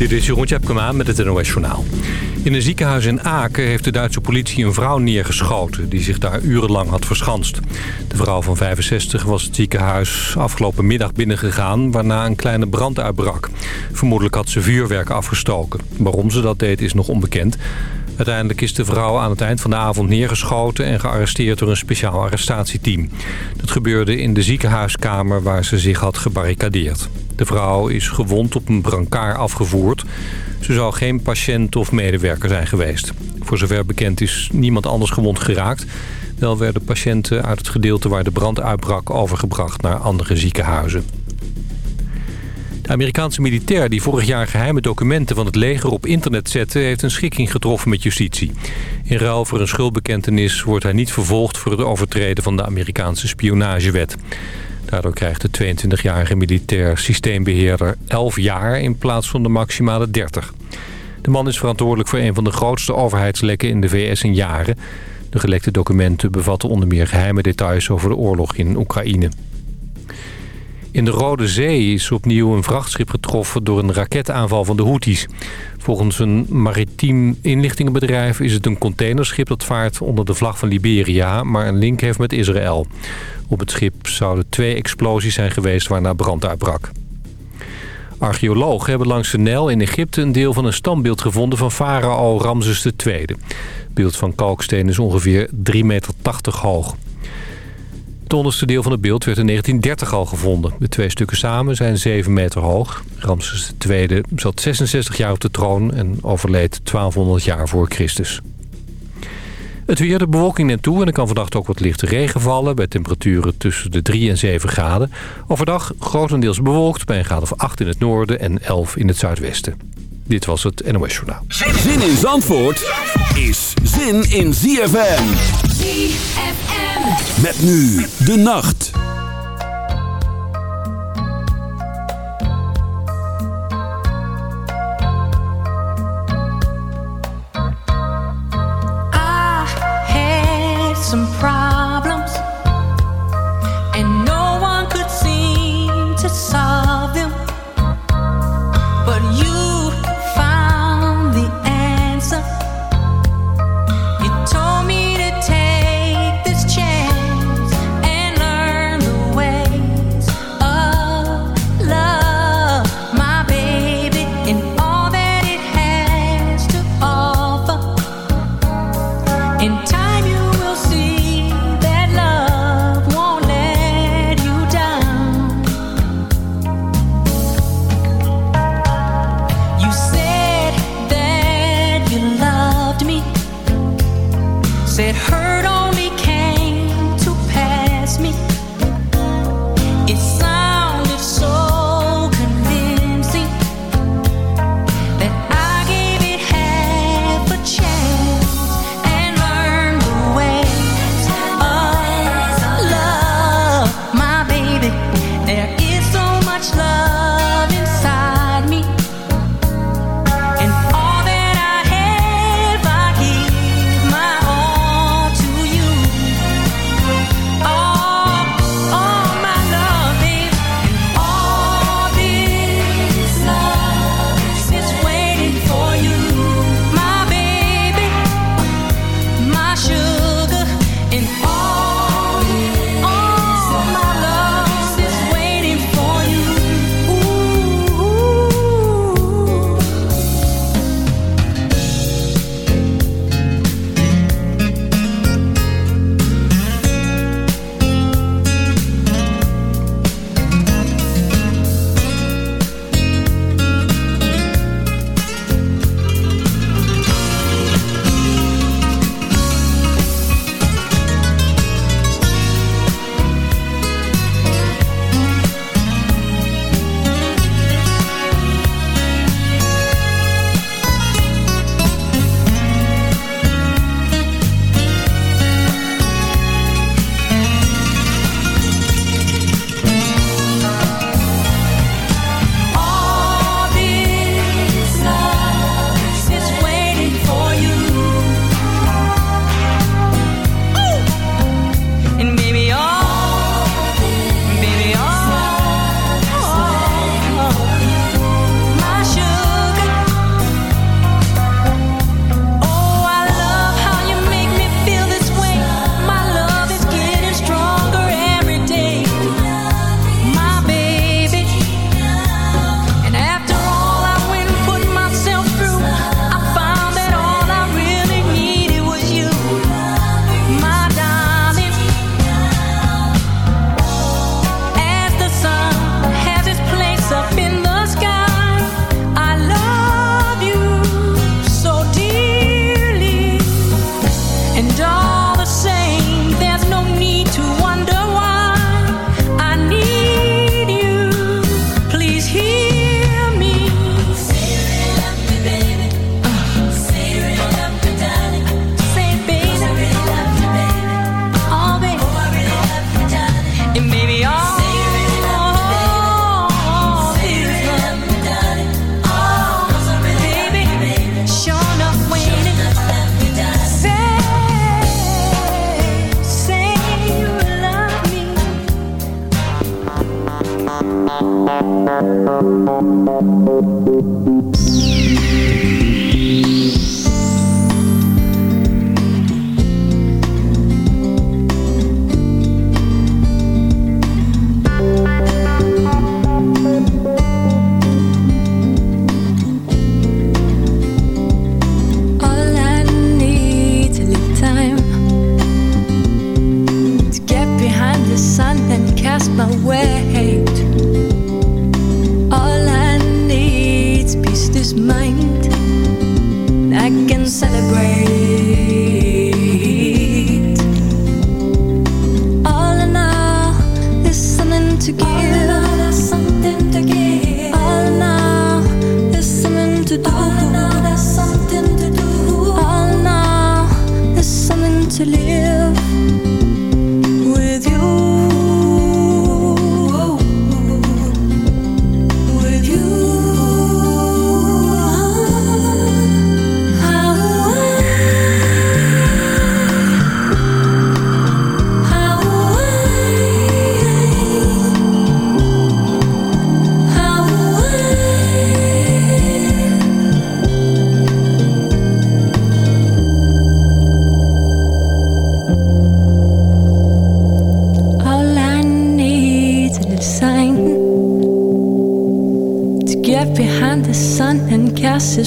Dit is Jeroen Tjepkema met het NOS Journaal. In een ziekenhuis in Aken heeft de Duitse politie een vrouw neergeschoten... die zich daar urenlang had verschanst. De vrouw van 65 was het ziekenhuis afgelopen middag binnengegaan... waarna een kleine brand uitbrak. Vermoedelijk had ze vuurwerk afgestoken. Waarom ze dat deed is nog onbekend. Uiteindelijk is de vrouw aan het eind van de avond neergeschoten... en gearresteerd door een speciaal arrestatieteam. Dat gebeurde in de ziekenhuiskamer waar ze zich had gebarricadeerd. De vrouw is gewond op een brancard afgevoerd. Ze zou geen patiënt of medewerker zijn geweest. Voor zover bekend is niemand anders gewond geraakt. Wel werden patiënten uit het gedeelte waar de brand uitbrak... overgebracht naar andere ziekenhuizen. De Amerikaanse militair die vorig jaar geheime documenten van het leger op internet zette... heeft een schikking getroffen met justitie. In ruil voor een schuldbekentenis wordt hij niet vervolgd... voor het overtreden van de Amerikaanse spionagewet. Daardoor krijgt de 22-jarige militair systeembeheerder 11 jaar in plaats van de maximale 30. De man is verantwoordelijk voor een van de grootste overheidslekken in de VS in jaren. De gelekte documenten bevatten onder meer geheime details over de oorlog in Oekraïne. In de Rode Zee is opnieuw een vrachtschip getroffen door een raketaanval van de Houthis. Volgens een maritiem inlichtingenbedrijf is het een containerschip dat vaart onder de vlag van Liberia, maar een link heeft met Israël. Op het schip zouden twee explosies zijn geweest waarna brand uitbrak. Archeologen hebben langs de Nijl in Egypte een deel van een standbeeld gevonden van farao Ramses II. Het beeld van kalksteen is ongeveer 3,80 meter hoog. Het onderste deel van het beeld werd in 1930 al gevonden. De twee stukken samen zijn 7 meter hoog. Ramses II zat 66 jaar op de troon en overleed 1200 jaar voor Christus. Het weer, de bewolking neemt toe en er kan vandaag ook wat lichte regen vallen... bij temperaturen tussen de 3 en 7 graden. Overdag grotendeels bewolkt bij een graad of 8 in het noorden en 11 in het zuidwesten. Dit was het NOS Journaal. Zin in Zandvoort is zin in ZFM. ZFM. Met nu de nacht.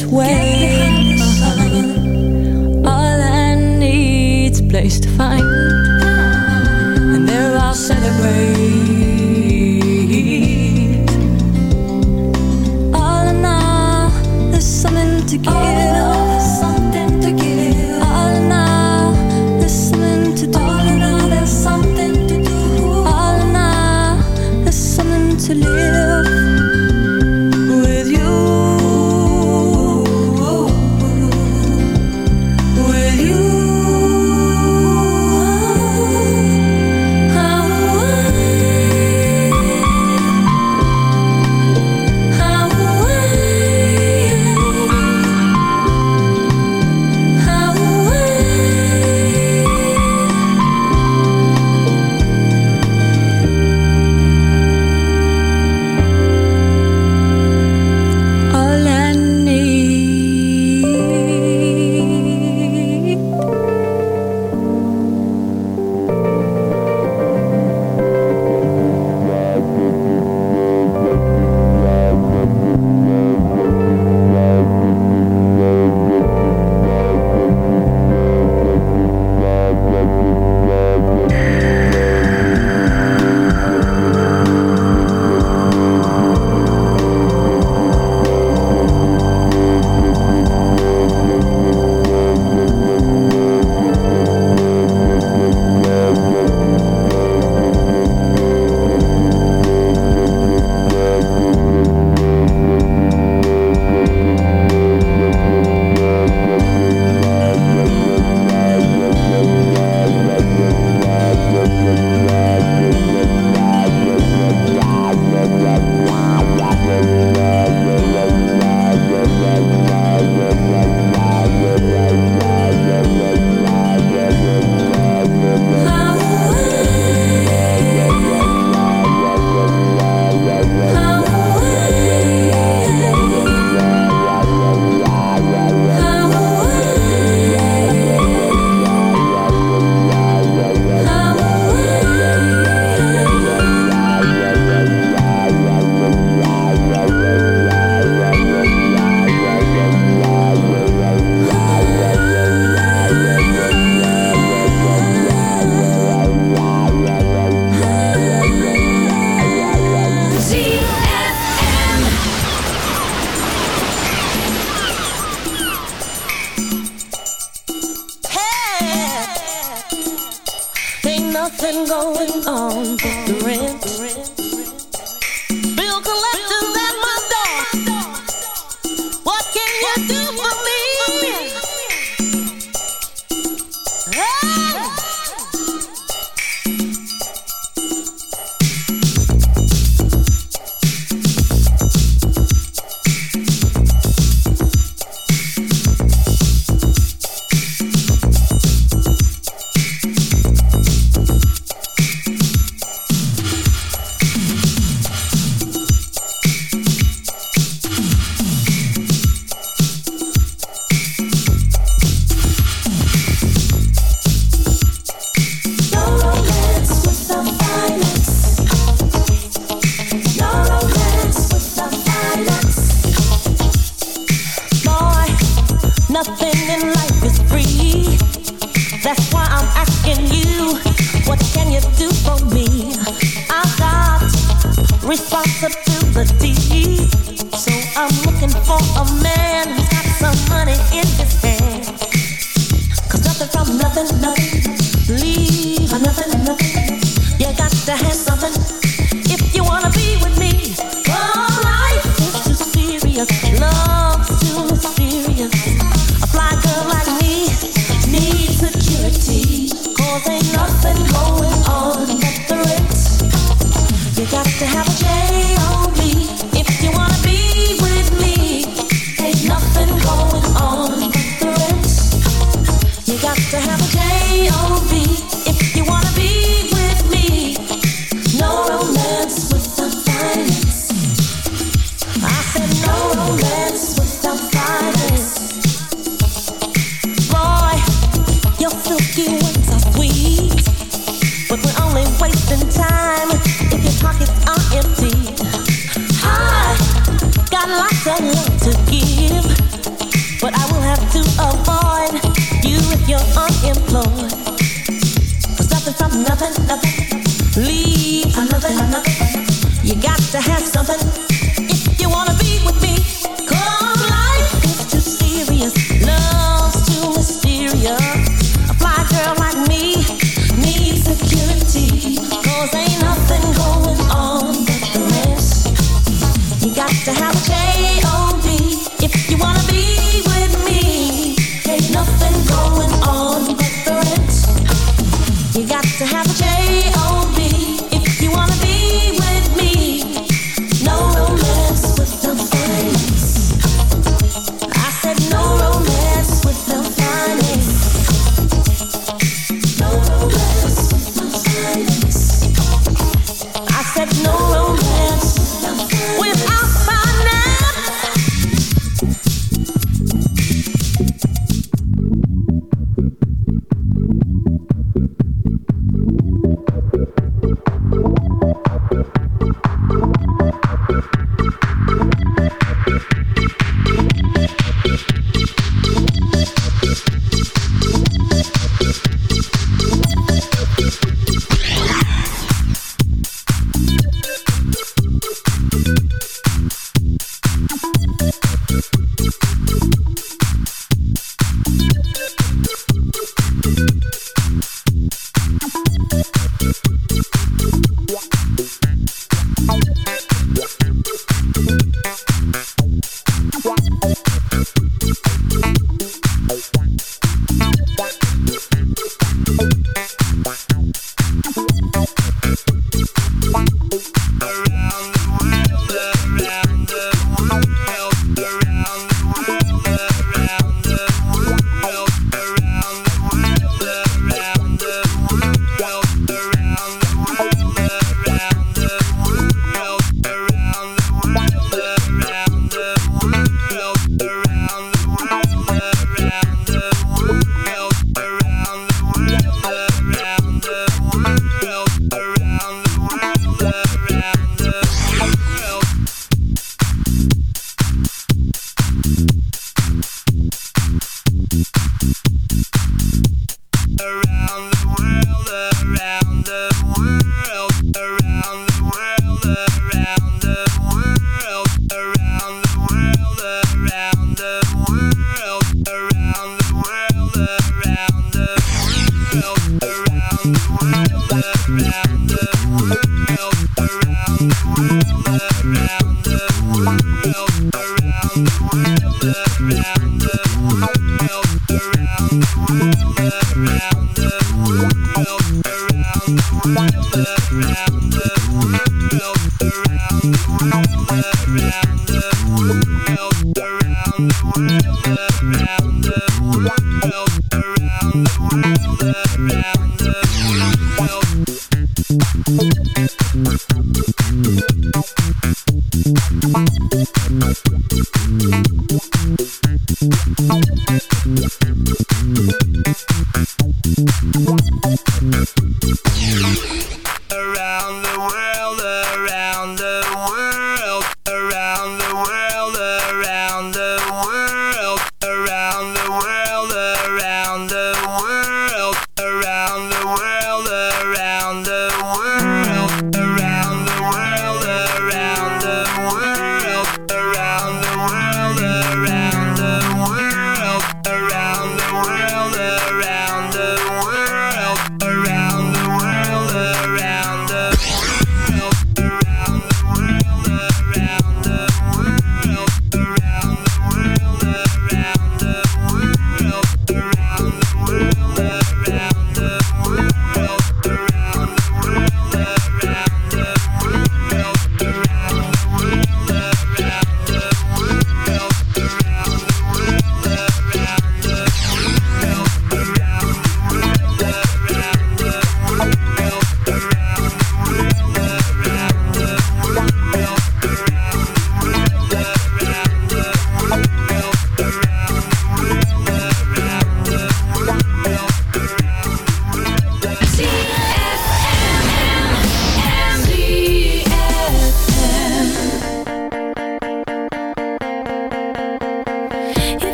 this way.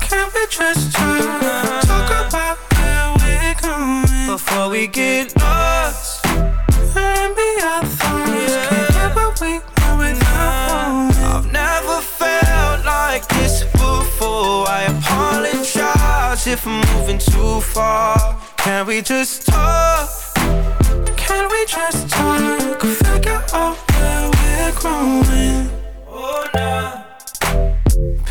Can we just talk? Talk about where we're going before we get lost. And be our thoughts. Can't get what we want without. I've never felt like this before. I apologize if I'm moving too far. Can we just talk? Can we just talk? Figure out where we're growing. Oh, nah.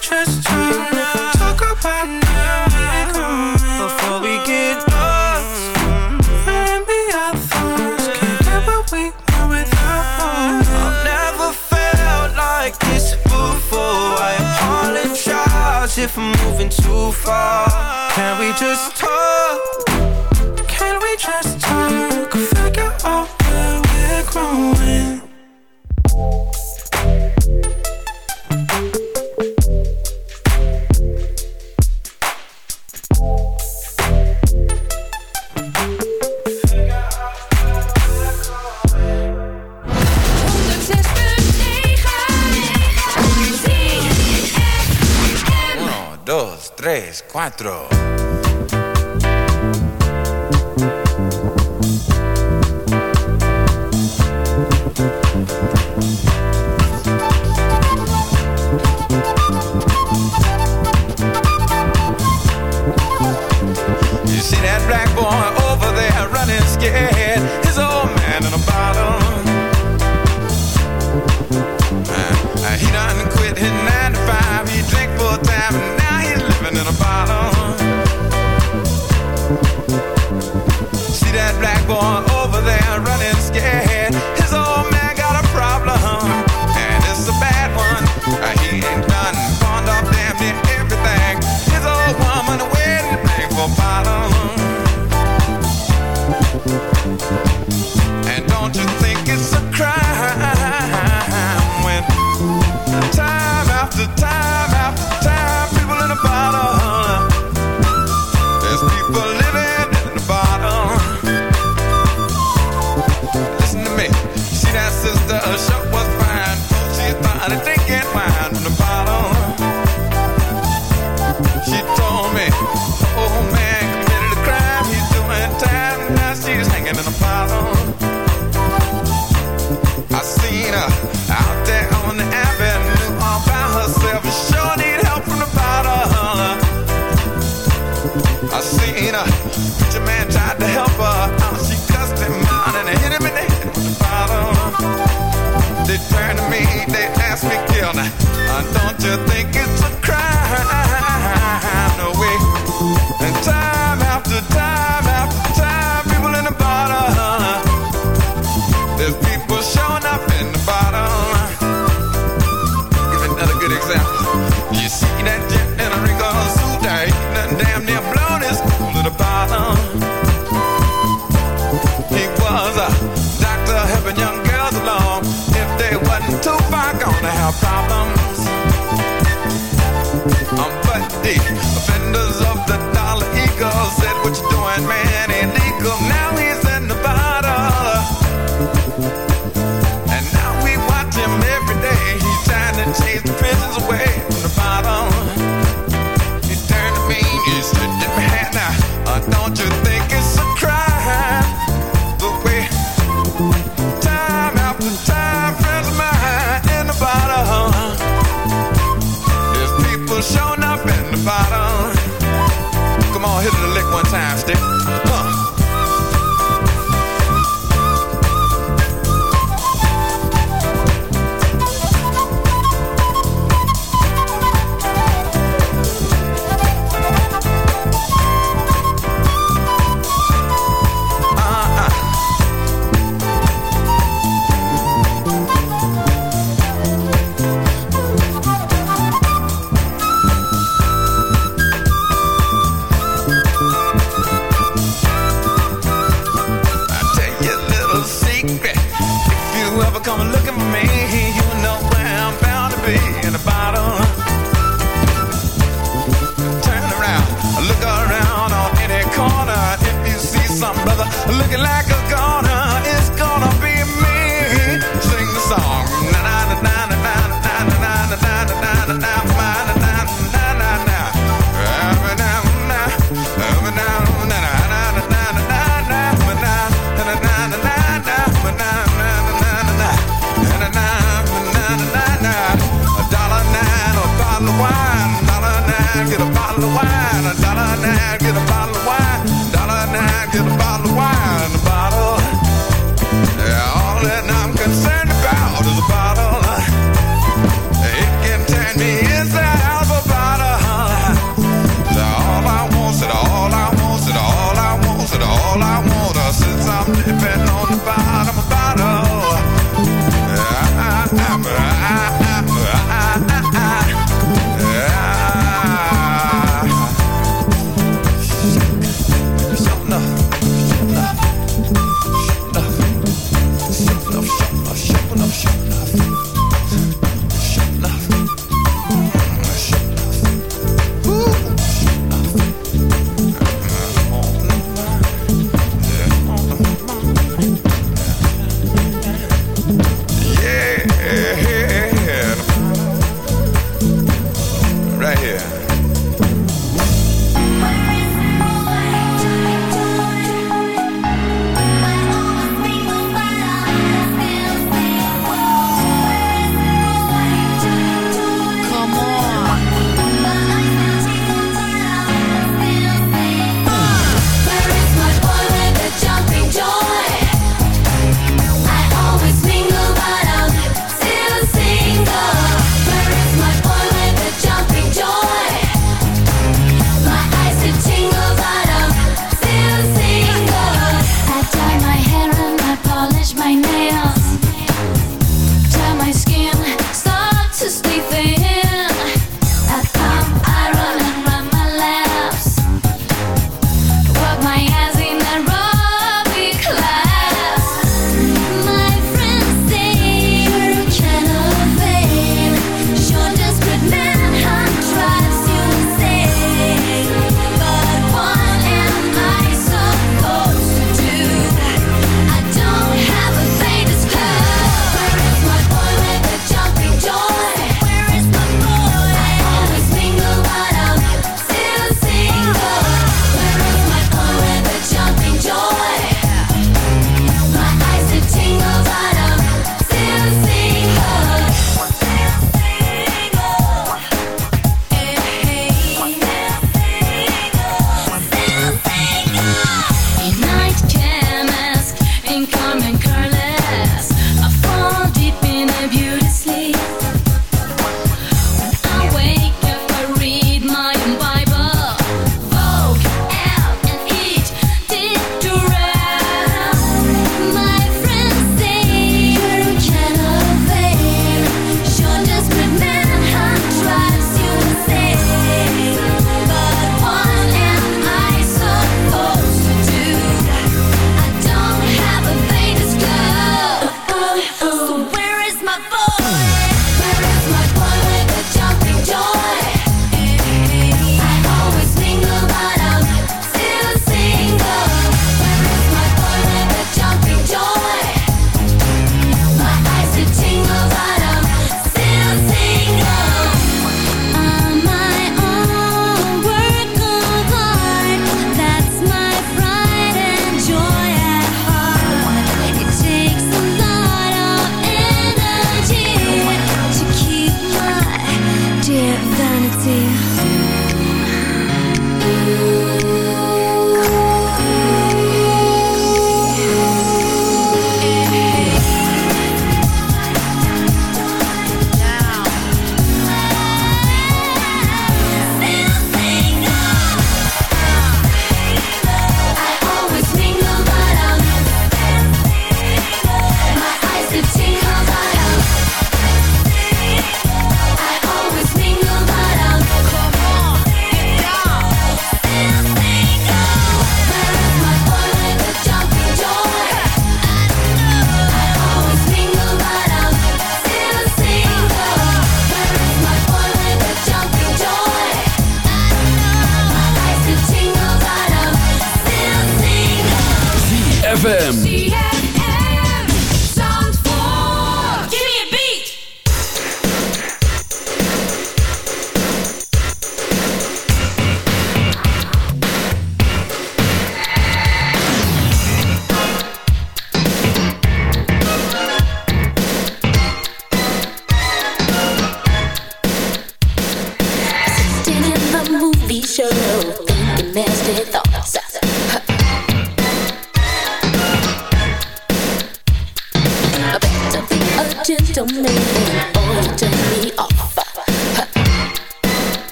Just talk? About before we get lost. Can't get what we want without. I've never felt like this before. I apologize if I'm moving too far. Can we just talk? 4. you thinking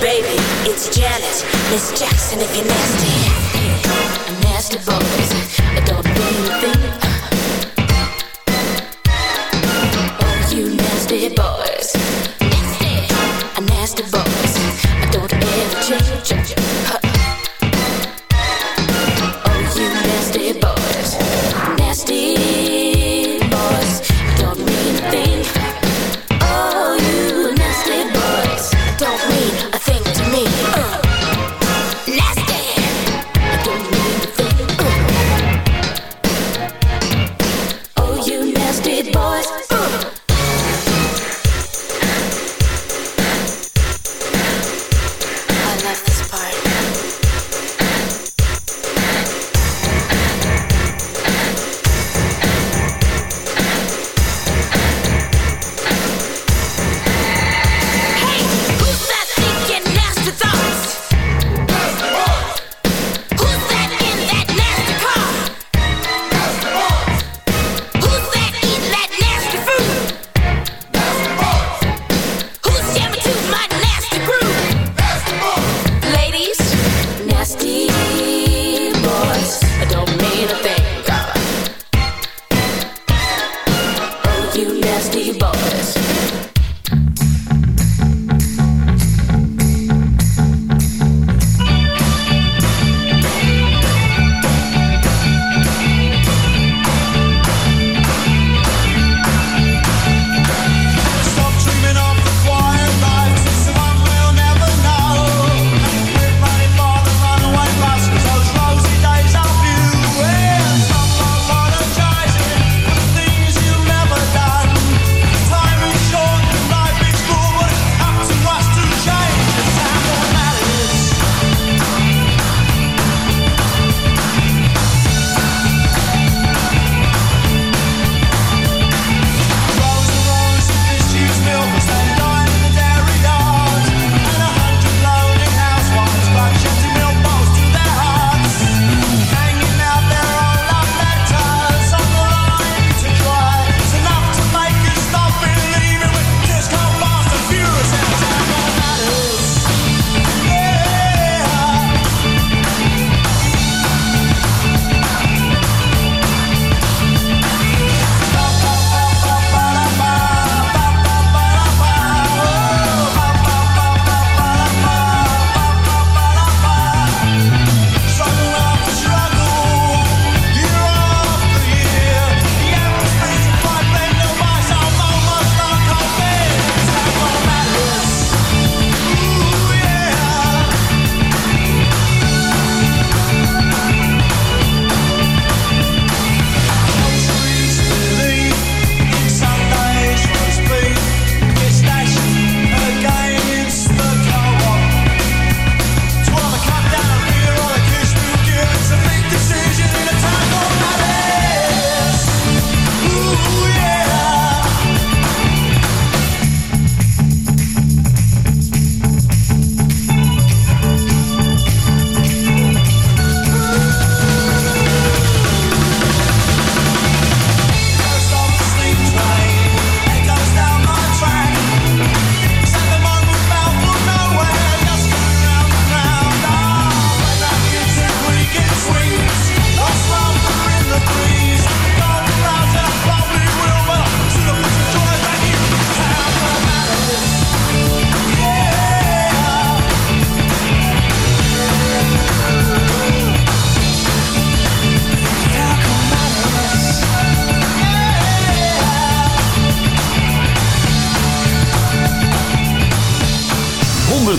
Baby, it's Janet, Miss Jackson if you're nasty. I'm nasty boys, don't really think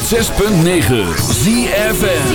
106.9 ZFN